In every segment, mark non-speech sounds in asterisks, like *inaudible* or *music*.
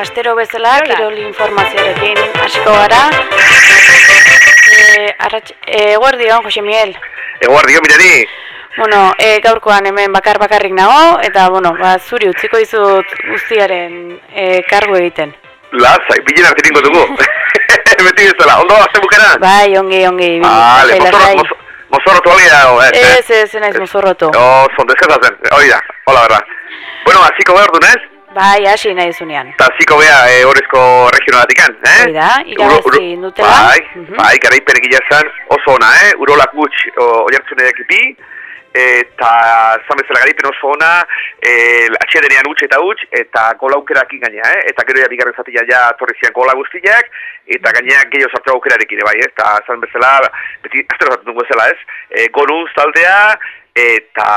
astero bezala, kirol informazioarekin hasiko gara. Eh, arratx, eh, guardion, Jose Miguel. Eguardio, mirari. Bueno, eh, gaurkoan hemen bakar bakarrik nago, eta, bueno, ba, zuri utziko dizut guztiaren eh, kargu egiten. Lazai, bilen ningo dugu. *laughs* Beti bezala, ondo, azte bukera? Bai, ongi, ongi. Mozorro, lasai. mozo- mozorrotu hori dago, eh? Ez, ez, naiz mozorrotu. Oh, son deskazazen, hori da, hola, berda. Bueno, hasiko behar du? Bai, hasi nahi zunean. Eta hasiko beha e, horrezko regionalatikan, eh? Hori da, irabazi dutela. Bai, Mhm. bai, garaipen egila zan oso ona, eh? Urolak gutx oiartzun ekipi, eta zan bezala garaipen oso ona, e, atxedenean utx eta utx, eta gola aukerak gaina, eh? Eta gero ja bigarren zatia ja torri zian gola guztiak, eta gaina gehiago sartu aukerarekin, bai, ez? Eta zan bezala, beti astero zartu dugu bezala, ez? E, gorunz taldea, eta,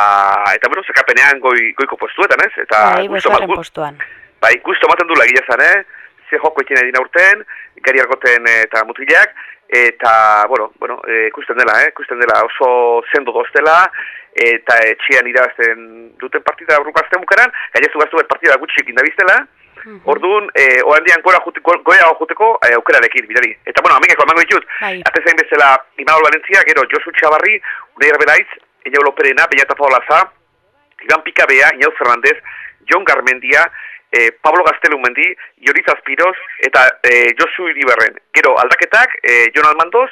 eta bueno, zekapenean goi, goiko postuetan, ez? Eta Bai, postuan. Bai, gusto ematen du egia zan, eh? Ze joko ikin edin aurten, gari argoten eh, eta mutilak, eta, bueno, bueno, eh, ikusten dela, eh? Ikusten dela oso zendo doztela, eta etxian irabazten duten partida aurrukazten bukaran, gainezu gaztu bet partida gutxik indabiztela, Orduan, eh, oandian gora juteko, goia juteko eh, aukerarekin, bidari. Eta, bueno, amigeko emango ditut, Bai. atezain bezala Imanol Valentzia, gero Josu Txabarri, Unai Herbelaiz, Eñau Loperena, Beñata Paolaza, Iban Pikabea, Iñau Fernandez, Jon Garmendia, eh, Pablo Gaztelumendi, Joritz Azpiroz, eta eh, Josu Iriberren. Gero, aldaketak, eh, Jon Almandoz,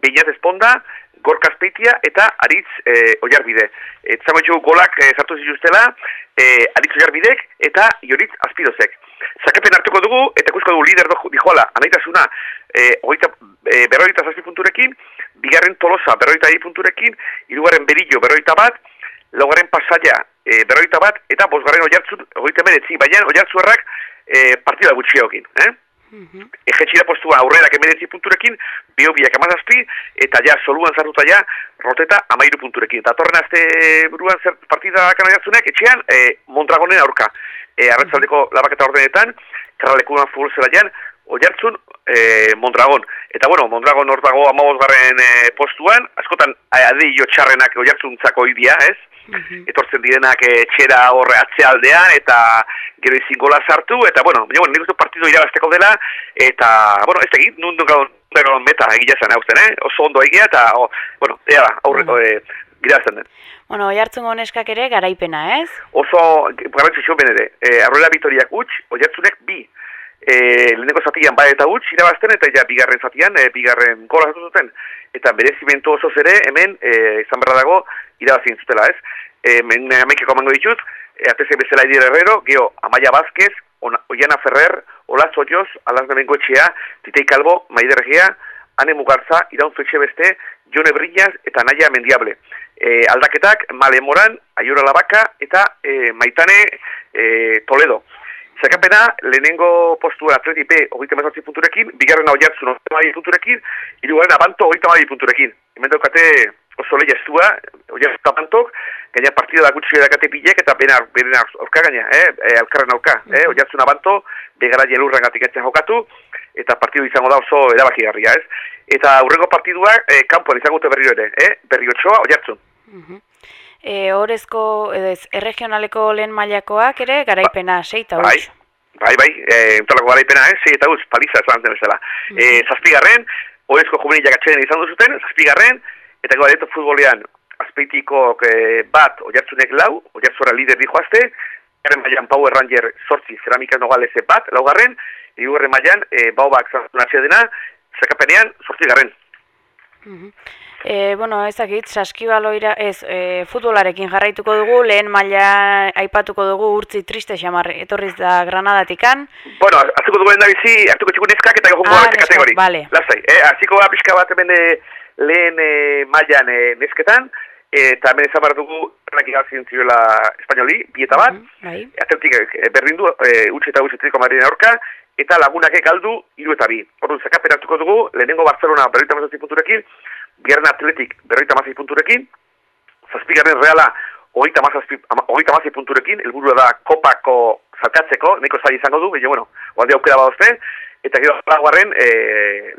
Beñat Esponda, Gorka Azpeitia eta Aritz eh, Oiarbide. Ditugu golak eh, sartu zituztela, eh, Aritz Oiarbidek eta Joritz Azpirozek. Zakapen hartuko dugu, eta ikusko dugu lider do- dijoala, anaitasuna, eh, ogeita, eh, berroita zazpi punturekin, bigarren tolosa berroita hi punturekin, hirugarren berillo berroita bat, laugarren pasaia e, berroita bat, eta bosgarren oiartzun, ogeita meretzi, baina oiartzuerrak e, partida gutxiokin, eh? Mhm. Ejetxira postua aurrerak emeretzi punturekin, biobiak amazazpi, eta ja soluan zartuta ja, roteta amairu punturekin. Eta torren azte buruan zer partida kanaiatzunek, etxean, e, Mondragonen aurka. E, arratzaldeko labaketa ordenetan, karralekuan futbol zelaian, oiartzun e, Mondragon. Eta bueno, Mondragon hor dago amabosgarren e, postuan, askotan adi jo txarrenak oiartzuntzako idia, ez? Mhm. etortzen direnak eh, etxera horre atzealdean eta gero izin sartu eta bueno, baina bueno, nik uste partidu irabazteko dela eta bueno, ez egin, nun gaun meta egia zen hausten, eh? Oso ondo egia eta o, bueno, ea da, aurre, Mhm. mm. Irabazten den. Bueno, oiartzungo neskak ere garaipena, ez? Oso garrantzitsua ben ere, e, arroela bitoriak utx, oiartzunek bi. E, lehenengo zatian bai eta utx irabazten eta ja bigarren zatian, e, bigarren gola zatu zuten. Eta merezimentu oso ere hemen e, izan berra dago irabazien zutela, ez? E, men amekeko mango ditut, e, atezen bezala Idir Herrero, geho Amaia Vázquez, Oiana Ferrer, Olaz Oioz, Alaz Bengoetxea, Titei Kalbo, Maider Regia, Ane Mugartza, Iraun Fetxe Beste, Jone Brillas eta Naia Mendiable. E, aldaketak, Male Moran, Aiora Labaka eta e, Maitane e, Toledo. Zakapena, lehenengo postua atleti B, hogeita mazatzi punturekin, bigarren oiatzun hogeita mabi punturekin, hirugarren abanto hogeita mabi punturekin. Hemen daukate oso leia estua, oiatzun abantok, gaina partida da gutxi dakate pilek eta beren, beren aurka gaina, eh? e, alkarren aurka, eh? oiatzun abanto, begara jelurren gatik jokatu, eta partidu izango da oso erabakigarria, ez? Eta aurrengo partiduak eh, kanpoan izango dute berriro ere, eh? berrio txoa, oiatzun. Mhm. E, orezko, edo ez, erregionaleko lehen mailakoak ere garaipena, sei eta Bai, bai, bai, e, entalako garaipena, eh? sei eta uz, paliza esan zen bezala. E, zazpigarren, horrezko juvenilak atxeden izan duzuten, zazpigarren, eta gero adeto futbolean, azpeitiko e, bat, oiartzunek lau, oiartzura lider dijoazte, garen mailan Power Ranger sortzi, ceramika nogaleze bat, laugarren, hirugarren mailan, e, baubak zaztun atxedena, zekapenean, sortzigarren. Mhm. E, bueno, ezakit, saskibaloira, ez, e, futbolarekin jarraituko dugu, lehen maila aipatuko dugu urtzi triste xamar, etorriz da Granadatikan. Bueno, aziko dugu da bizi, hartuko txiku neskak eta jokungo Ah, kategori. bale. Lasai, eh, aziko da pixka bat hemen eh, lehen eh, mailan eh, nesketan, eta hemen ezan behar dugu, penak igazien zirela espainoli, bi eta bat, Mhm, Bai. atletik eh, berdindu, eh, utxe eta utxe triko marinen aurka, eta lagunak galdu hiru eta bi. Orduan, zakapen hartuko dugu, lehenengo Barcelona berroita mazazpi punturekin, bigarren atletik berroita mazazpi punturekin, zazpigarren reala hogeita mazazpi punturekin, helburua da kopako salkatzeko, neko zaila izango du, baina, bueno, oalde aukera badozte, eta gero laguarren e,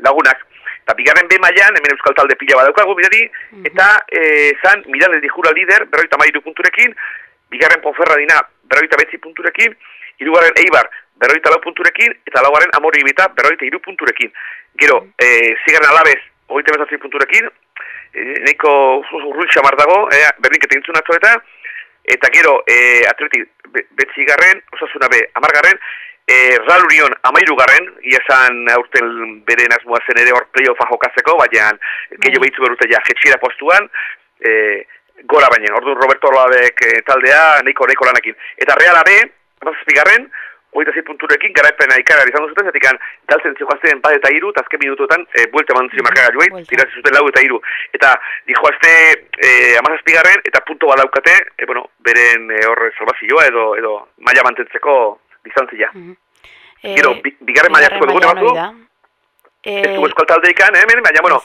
lagunak. Eta bigarren B mailan hemen euskal talde pila badaukagu, bidari, eta e, zan, mirale dijura lider, berroita mairu punturekin, bigarren Ponferradina, berroita betzi punturekin, hirugarren Eibar, berroita lau punturekin, eta laugarren amori ibita berroita iru punturekin. Gero, e, zigarren alabez, hogeita mezatzi punturekin, e, neko urrun xamar dago, e, bernik eta intzun eta, eta gero, e, atleti, be, betzigarren, osasuna be, amargarren, e, Real Union amairu garren, iazan aurten bere nazmoa zen ere hor playoffa jokatzeko, baina gehiago behitzu berute ja jetxira postuan, e, gora baina, ordu Roberto Orloabek e, taldea, neiko, neiko lanakin. Eta Real AB, amazazpigarren, hogeita zei punturekin, garaipena ikarar izan zuten, zatik galtzen zioazten bat eta iru, eta azken minutuetan, e, buelte eman zio markaga joait, tirazi zuten lau eta iru. Eta dijoazte e, amazazpigarren, eta punto badaukate, e, bueno, beren e, horre salvazioa edo, edo maila mantentzeko distantzia. Mm -hmm. Gero, bigarren maila zuko dugu, nebatu? Ez du eskual taldeikan, eh, baina, bueno,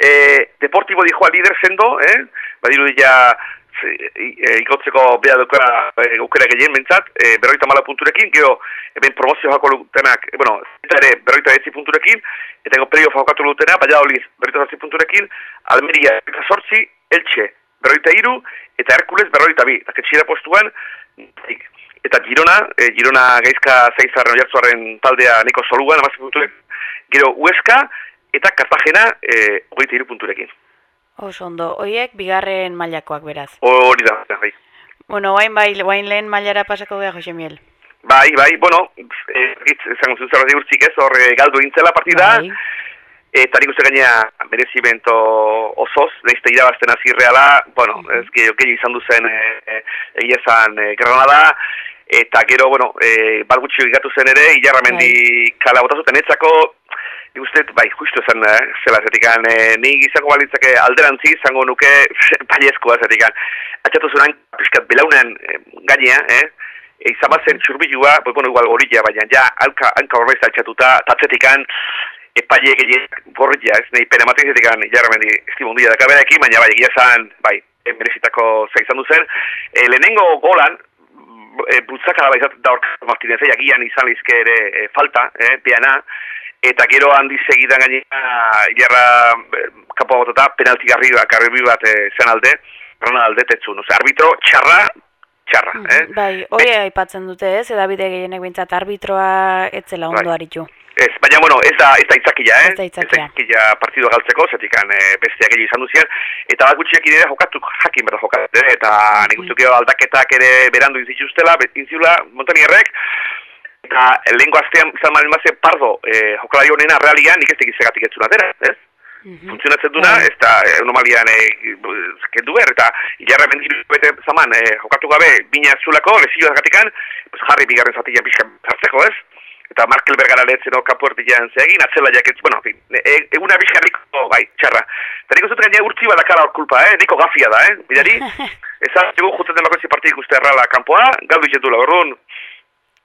eh, Deportibo dijo al líder sendo, eh, badiru ja, e, ikotzeko beha dukera e, aukera gehien mentzat, e, berroita mala punturekin, gero eben promozio jako lutenak, e, bueno, eta ere berroita etzi punturekin, eta ego perio jokatu lutena, baina oliz berroita etzi punturekin, Almeria eta sortzi, Elche, berroita iru, eta Herkules berroita bi, eta ketxira postuan, eta Girona, e, Girona gaizka zaizarren oiartzuaren taldea niko soluan, amazi punturek, gero Ueska, eta Cartagena, e, ogeita iru punturekin. Oso ondo, oiek bigarren mailakoak beraz. Hori da, bai. Bueno, guain bai, guain lehen mailara pasako beha, Jose Miel. Bai, bai, bueno, egitz, zango zuzera digurtzik ez, hor galdu intzela partida, bai. eta nik uste gaina merezimento osoz, nahizte irabazten azirreala, bueno, ez gehi izan duzen egia zan e, Granada, eta gero, bueno, e, bat gutxi gatu zen ere, ilarramendi bai. kala botazuten etzako, Nik uste, bai, justu esan, eh, zela zetikan, eh, nik izango balitzake alderantzi, izango nuke *laughs* baiezkoa zetikan. Atxatu zunan, piskat, belaunen eh, gainea, eh, e, izan bazen txurbilua, bai, bueno, igual gorilla, baina, ja, hanka, hanka horreiz altxatuta, tatzetikan, epaile gehiak gorilla, ez, nahi pena maten zetikan, jarra mendi, ez di mundia dakaberekin, baina, bai, egia zan, bai, merezitako zaizan duzen. E, lehenengo golan, e, butzaka da baizat da orka Martinez, egian izan lizke ere e, falta, eh, piana, eta gero handi segidan gainera jarra eh, kapo botota penalti garri garri bat e, zen alde, rana alde tetzun. Ose, arbitro txarra, txarra. Mm, eh? Bai, hori aipatzen dute ez, edabide gehienek bintzat arbitroa etzela ondo bai. Ez, baina, bueno, ez da, ez da itzakia, eh? Ez da itzakia. Ez da partidua galtzeko, zetik e, besteak egin izan duzien. Eta bat gutxiak ere jokatu, jakin berda jokatu, eta mm. nik uste aldaketak ere berandu inzituztela, inzula, montanierrek, eta lehenko aztean izan malen bazien pardo e, jokalari honena realian nik ez tegiz egatik ez zunatera, ez? Mm Funtzionatzen duna, ez da anomalian e, kendu behar, eta jarra mendiru bete zaman e, jokatu gabe bina zulako, lezio gatikan, pues jarri bigarren zatian pixka hartzeko, ez? Eta Markel Bergara lehetzen hor kapuertian zeagin, atzela jaketz, bueno, fin, e, eguna bizka niko, bai, txarra. Eta niko zuten gaina urtzi badakara hor kulpa, eh? Niko gafia da, eh? Bidari, *laughs* ez da, egu jutzen den bakoetzi partik uste errala kanpoa, galdu izatula, orduan,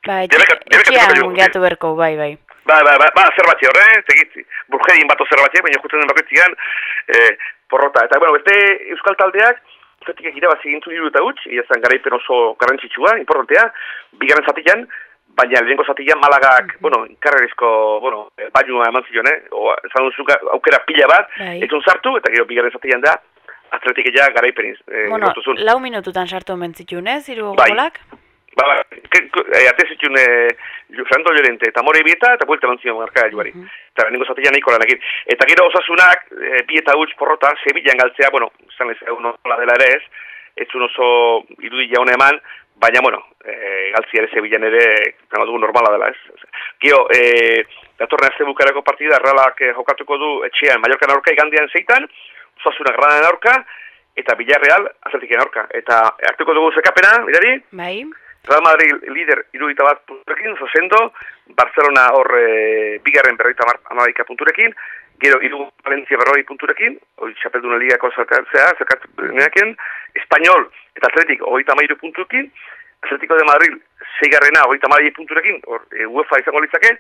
Bai, etxean gehatu berko, bai, bai. Ba, ba, ba, ba, zer batxe horre, tegitzi. Burgedin bato zer batxe, baina jutzen den baketzian, eh, porrota. Eta, bueno, beste Euskal Taldeak, zetik egira bat zigintu diru eta huts, iazan garaipen oso garrantzitsua, importantea, bigarren zatian, baina lehenko zatian malagak, mm -hmm. bueno, inkarrerizko, bueno, eh, bainua eman zion, eh? O, zan aukera pila bat, bai. ezun sartu, eta gero bigarren zatian da, atletik egia garaipen eh, bueno, lau minututan sartu mentzitun, eh, ziru bai. golak? Ba, ba, eh, ate zituen eh, Fernando Llorente eta More Bieta eta buelta mantzio marka joari. Uh -huh. Eta ningo zatea nahiko lanekin. Eta gero osasunak, e, bi eta huts porrota, Sevillaan galtzea, bueno, zan ez egun hola dela ere ez, ez un oso irudi jaun eman, baina, bueno, e, galtzea ere Sevillaan ere, gana dugu normala dela ez. Gio, e, datorren azte bukareko partida, erralak e, jokatuko du etxean, Mallorca aurka igandian zeitan, osasunak granan aurka, eta Villarreal atletiken aurka. Eta hartuko dugu zekapena, bidari? Bai. Real Madrid lider irudita bat punturekin, zozendo, Barcelona hor e, bigarren berroita amaika punturekin, gero iru Valencia berroi punturekin, hori txapelduna ligako zerkatzea, zerkatzen Espanyol eta Atletik hori tamairu punturekin, Atletico de Madrid zeigarrena hori tamairu punturekin, hor e, UEFA izango litzake,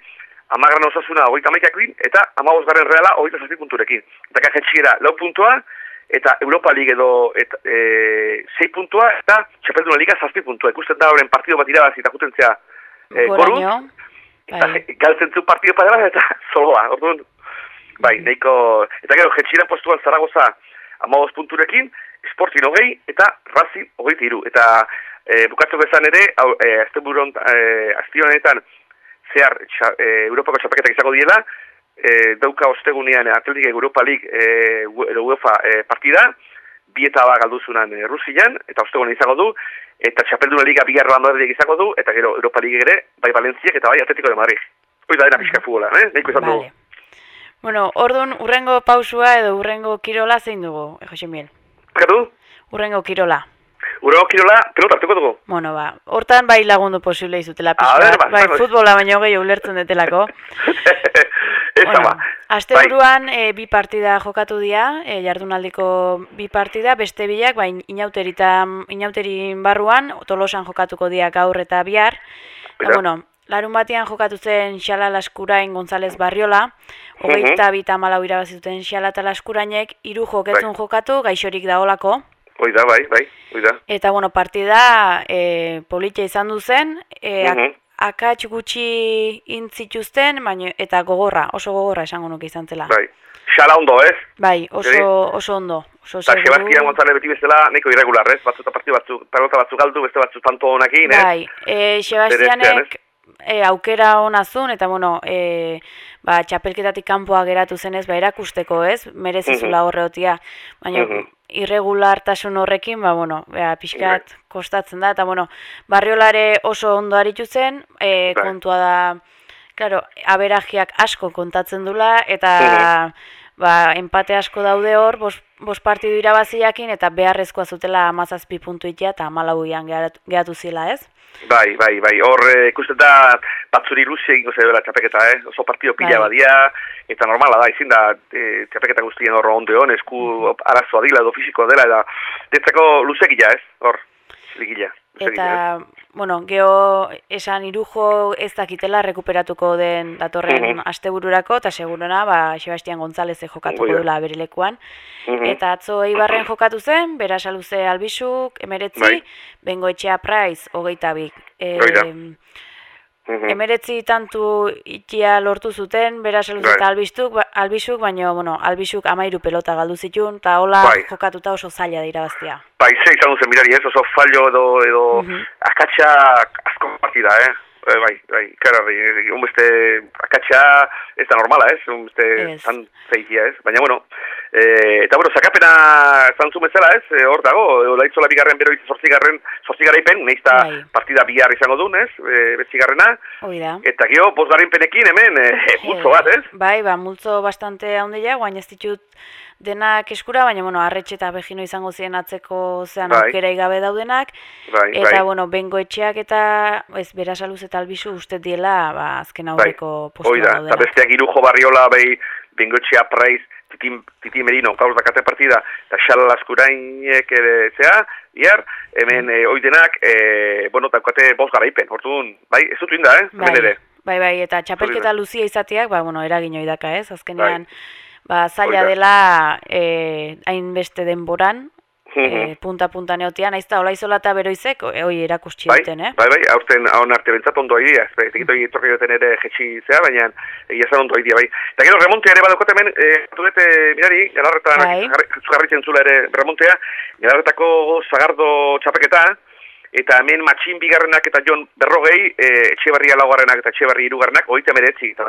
amagran osasuna hori tamaikakin, eta amagosgarren reala hori tamairu punturekin. Eta kajetxiera lau puntua, eta Europa League edo et, e, 6 puntua eta Txapelduna Liga 7 puntua. Ikusten da horren partido bat irabazi eta jutentzea e, koru. Eta bai. galtzen zu partido bat eta *laughs* zoloa. Orduan, bai, neiko... Eta gero, jetxiran postuan Zaragoza amagoz punturekin, Sporting hogei eta Racing hogei tiru. Eta e, bukatzeko bezan ere, hau, e, azte buron, e, azte honetan, zehar e, Europako txapeketak izango diela, e, dauka ostegunean Atletik Europa League e, UEFA e, partida, bi eta ba galduzunan e, Rusian, eta ostegunean izango du, eta txapelduna liga bigarra Madrid izango du, eta gero Europa League ere, bai Valentziak eta bai Atletiko de Madrid. Hoi da dena pixka futbola, eh? Neiko izan Vale. Bueno, orduan urrengo pausua edo urrengo kirola zein dugu, eh, Jose Miel? Katu? Urrengo kirola. Urrengo kirola, pelota hartuko dugu. Bueno, ba, hortan bai lagundu posible izutela pixka. ba, bai, ba. futbola baino gehi ulertzen detelako. *laughs* Ez Bueno, ba. aste buruan e, bi partida jokatu dira, e, jardunaldiko bi partida, beste bilak, bain inauterita, inauterin barruan, tolosan jokatuko dira gaur eta bihar. Bera. bueno, larun batean jokatu zen Xala Laskurain González Barriola, hogeita Mhm. bi eta malau irabazituten Xala eta Laskurainek, hiru joketzun jokatu, gaixorik daolako. Hoi da, bai, bai, hoi da. Eta, bueno, partida e, politia izan du zen, e, ak- Mhm. Akats gutxi intzituzten, baina eta gogorra, oso gogorra esango nuke izan zela. Bai. Xala ondo, ez? Bai, oso, oso ondo. Oso Eta seguru. Sebastian González beti bezala nahiko irregular, ez? Batzu eta partidu batzuk, pelota batzuk galdu, beste batzuk tanto honakin, ez? Bai, e, Sebastianek e, aukera hona zuen, eta bueno, e, ba, txapelketatik kanpoa geratu zenez, ba, erakusteko, ez? Merezizula horreotia. Baina, Mhm. irregulartasun horrekin, ba, bueno, ba, pixkat kostatzen da, eta bueno, barriolare oso ondo aritu zen, e, kontua da, claro, aberajiak asko kontatzen dula, eta ba, empate asko daude hor, bos, bos partidu irabaziakin, eta beharrezkoa zutela amazazpi puntu itea, eta malauian geratu, geratu zila, ez? Bai, bai, bai. Hor eh, ikusten da batzuri luze egingo zedela txapeketa, eh? Oso partido pila Bai. badia, eta normala da, ezin da e, txapeketa guztien hor ondo hon, esku arazoa dila edo fisikoa dela, eta detzako luzegia, ez? Hor, ligila. Eta, bueno, geho esan irujo ez dakitela rekuperatuko den datorren Mhm. astebururako, eta seguruna, ba, Sebastian González jokatuko Hoi da. dula bere lekuan. Mhm. Eta atzo Eibarren jokatu zen, Berasaluze Albisuk, emeretzi, Bai. Bengoetxea Price, hogeita bik. E, Hoi Emeretzi tantu itia lortu zuten, Berasaluze Bai. eta ba, Albisuk, baina, bueno, Albisuk amairu pelota galdu zituen, eta hola Bai. jokatuta oso zaila da irabaztia. Bai, ze izan duzen mirari, ez? Oso fallo edo, edo Mhm. akatsa asko partida, eh? Eh, bai, bai, kararri, un beste akatsa ez da normala, ez? Un beste Ez. tan zeitia, ez? Baina, bueno, eh, eta, bueno, sakapena zantzu bezala, ez? Eh, hor dago, eh, laitzola bigarren bero izan sortzigarren, sortzigaraipen, nahiz da Bai. partida bihar izango duen, ez? E, betzigarrena, Hoi da. eta gero, bosgarren penekin hemen, eh, multzo bat, ez? Bai, ba, multzo bastante handia, guain ez ditut denak eskura, baina, bueno, arretxe eta begino izango ziren atzeko zean Bai. aukera gabe daudenak, Bai, eta, bai. bueno, bengo etxeak eta, ez, berasaluz eta albizu uste diela, ba, azken aurreko Bai, hoi postura da, eta daudenak. besteak irujo barriola, behi, bengotxea praiz, titi, titi merino, gaur dakate partida, eta xala laskurainek ere zea, iar, hemen e, oidenak, e, bueno, daukate bost garaipen, orduan, bai, ez dut inda, eh, hemen ere. Bai, bai, eta txapelketa luzia izateak, ba, bueno, eragin hoi daka, ez? Azkenean, ba, zaila da. dela eh, hainbeste denboran, Mhm. eh, punta-punta neotia, naiz eta hola izola eta beroizek, eh, hoi erakustsi Bai, duten, eh? bai, bai, aurten haun arte bentsat ondo idea, ez tekit hori etorri duten ere jetxi zea, baina egia zan ondo idea, bai. Eta gero remontea ere badokot hemen, e, dute, mirari, galarretan, Bai. zugarritzen zula ere remontea, galarretako zagardo txapeketa, eta hemen matxin bigarrenak eta jon berrogei, e, etxe barria laugarrenak eta etxe barri irugarrenak, oita meretzi, eta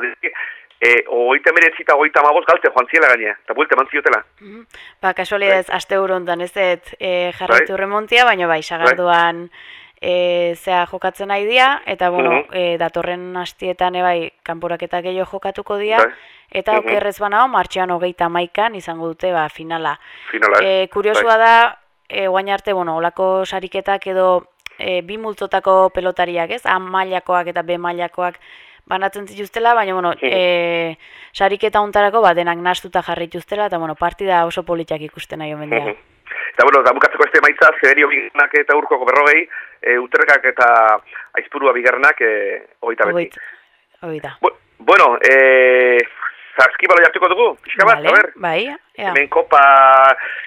e, oita meretzi eta oita magoz galte joan ziela gainea, eta buelte eman ziotela. Mhm. Ba, kasualidez, aste horontan ez dut e, jarraitu Bai. remontia, baina bai, sagarduan e, zea jokatzen nahi dira, eta bueno, Mhm. e, datorren hastietan ebai kanporaketa gehiago jokatuko dira, Bai. eta Mhm. okerrez banao, martxoan hogeita maikan izango dute ba, finala. Finala, eh? E, kuriosua da, e, guain arte, bueno, olako sariketak edo e, bi multzotako pelotariak, ez? A mailakoak eta B mailakoak banatzen zituztela, baina, bueno, e, sariketa untarako ba, denak nastuta jarrituztela, eta, bueno, partida oso politak ikusten nahi omen dira. Eta bueno, da bukatzeko este maitza, Severio bigarrenak eta urkoko berrogei, e, uterrekak eta aizpurua bigarrenak e, hogeita beti. Hogeita. Bu bueno, e, zaskibalo jartuko dugu, pixka bat, Vale, a ber. bai, ea. Hemen kopa,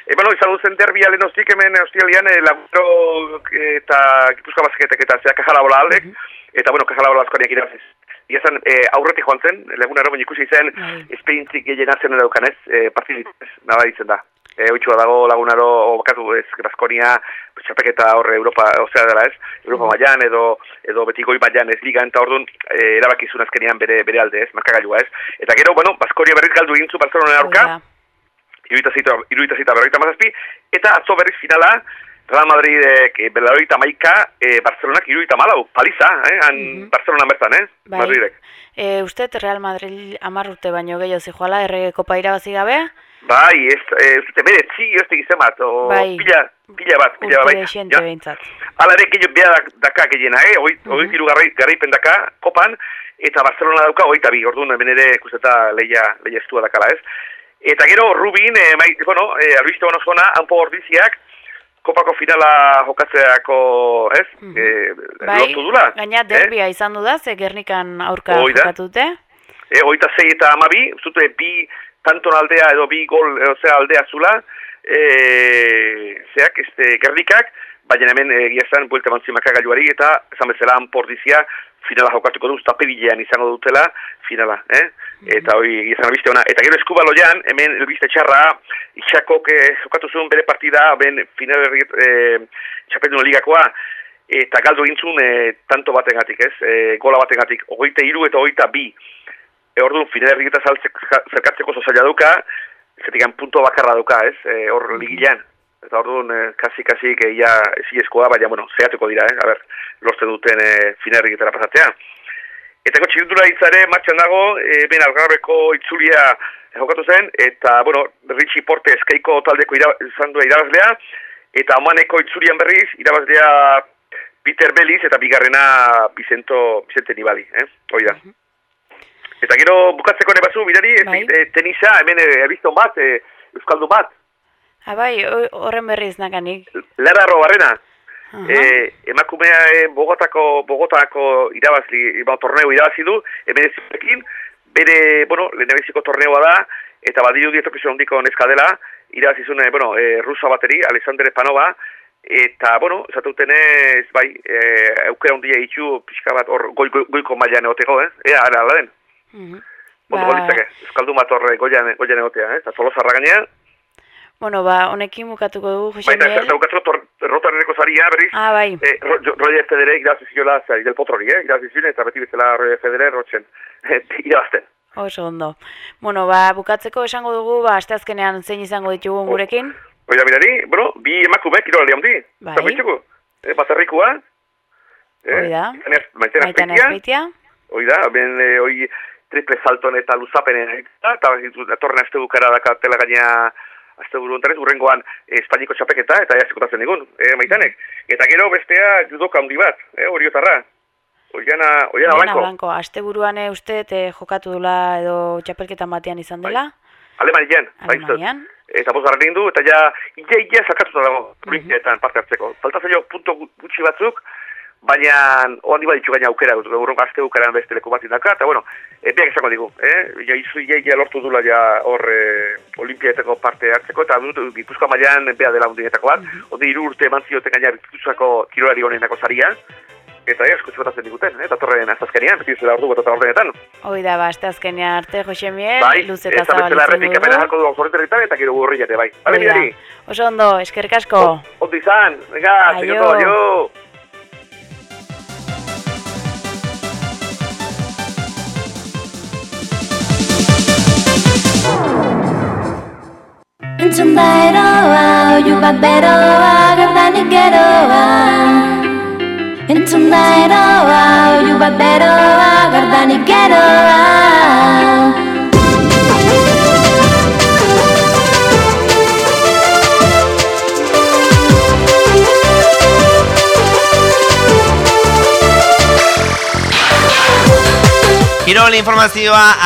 e, bueno, izan duzen derbia lehen hostik hemen hostialian e, laguro eta gipuzkoa bazketek eta zea kajalabola aldek, Mhm. eta bueno, kajalabola askoniak irabaziz. Ia zen, e, aurretik joan zen, lagun baina ikusi zen, Bai. esperientzik gehien atzen edaukan ez, e, partidit, ez, nada ditzen da. e, oitxua dago lagunaro, bakatu ez, Baskonia, txapeketa horre Europa, osea dela ez, Europa mm. mailan edo edo beti goi mailan ez ligan, eta orduan e, erabakizun azkenean bere, bere alde ez, markagailua ez. Eta gero, bueno, Baskonia berriz galdu egin zu Barcelona aurka, iruita zita berroita mazazpi, eta atzo berriz finala, Real Madrid e, belaroita maika, e, Barcelonak iruita malau, paliza, eh, han mm -hmm. Barcelona bertan, eh, bai. Madridek. E, usted Real Madrid amarrute baino gehiago zijoala, errege kopa irabazi gabe? Bai, ez, ez, ez, bere, txi, ez tegizen bat, o, bai. pila, pila bat, pila bat, bai. Urte behintzat. Ala ere, gehiago beha daka gehiena, eh, oi, mm -hmm. oi, garaipen daka, kopan, eta Barcelona dauka, oi, tabi, orduan, hemen ere, kusteta, leia, leia estua dakala, ez. Eta gero, Rubin, eh, mai, bueno, eh, albiste hono zona, hanpo ordiziak, kopako finala jokatzeako, ez? Mm -hmm. e, bai, dula. Gaina eh? derbia eh? izan du da, ze Gernikan aurka jokatute. E, oita zei eta amabi, zute bi tanton aldea edo bi gol zea aldea zula, e, zeak, este, Gernikak, baina hemen egia eh, zen, buelte mantzimak agailuari, eta esan bezala anpordizia, finala jokatuko duz, tapebilean izango dutela, finala, eh? Eta hori zen albiste ona. Eta gero eskubaloian, hemen elbiste txarra, itxakok eh, jokatu zuen bere partida, ben final eh, txapeldun ligakoa, eta galdu gintzun eh, tanto batengatik, ez? Eh, gola batengatik, ogoite iru eta ogoita bi. E, orduan, final erriketa zerkatzeko zozaila duka, zetikan punto bakarra duka, ez? Eh, hor mm ligilean. Eta orduan, eh, kasi, kasi, ja eskoa, baina, bueno, zehatuko dira, eh? A ber, lortzen duten eh, finarrik eta pasatzea. Eta dut itzare, martxan dago, e, ben algarrabeko itzulia jokatu zen, eta, bueno, Richie Porte eskaiko taldeko izan duen irabazlea, eta omaneko itzulian berriz, irabazlea Peter Belliz eta bigarrena Vicento, Vicente Nibali, eh? Hoi da. Eta gero bukatzeko nebazu, bidari, bai. e, tenisa, hemen e, bat, e, Euskaldu bat, Abai, ah, horren berriz nakanik. Lara barrena. Uh -huh. e, emakumea e, Bogotako, Bogotako irabazli, ba, torneo irabazi du, hemen bere, bueno, lehenebiziko torneoa da, eta badiru dietokizun hondiko neska dela, irabazi zune, bueno, e, rusa bateri, Alexander Panova, eta, bueno, zatuten ez, bai, e, eukera hundia itxu, pixka bat, hor, goi, goi, goiko mailan egoteko, eh? Ea, ara, ala den. Uh -huh. Bondo, ba... Euskaldu mator goian, goian egotea, eh? Eta tolosarra gainea, Bueno, ba, honekin bukatuko dugu, Jose Miguel. Baina, daukatzeko rotarreneko zaria, berriz. Ah, bai. Eh, Roger Federer irazi ziola, zari, del potrori, eh? Irazi ziola, eta beti bezala Roger Federer rotzen. Irabazten. Oso ondo. Bueno, ba, bukatzeko esango dugu, ba, asteazkenean zein izango ditugu gurekin. Oida, mirari, bueno, bi emakume, kiro aldi handi. Bai. Zer Eh, baterrikua. Eh? Oida. Maiten azpeitia. Oida, ben, eh, oi, triple salton eta luzapenen. Eta, eta, torren azte bukara da kartela gaina azte buru ontarez, urrengoan eh, Espainiko txapeketa, eta jazikotatzen digun, e, maitanek. Eta gero bestea judoka handi bat, e, oriotarra. Oiana, oiana, blanko. blanko. Azte buruan uste, te jokatu dula edo txapelketan batean izan dela? Bai. Alemanian, Alemanian. Eta pozarra egin du, eta ja, ia, ia, sakatuta dago, uh -huh. parte hartzeko. Falta zailo, punto gutxi batzuk, baina oan diba ditu gaina aukera, urron gazte aukeran beste leku bat indaka, eta bueno, e, biak esango digu, eh? ja, izu, ja, lortu dula ja hor e, olimpieteko parte hartzeko, eta dut, gipuzkoa mailan beha dela undietako bat, mm -hmm. ondi iru urte eman zioten gaina gipuzkoako kirolari honenako zaria, eta ez, kutsu bat diguten, eh? datorren azazkenian, beti zela ordu bat ordenetan. Hoi da, ba, azazkenian arte, Jose Miel, bai, luze eta zabalitzen dugu. Bai, eta bezala jarko dugu zorretan eta gero burri jate, bai. Bale, mirari. Oso ondo, eskerrik asko. Ondo izan, venga, aio. aio. sombrero, ah, y un barbero, ah, grandaniguero, ah. En sombrero. Kirol informazioa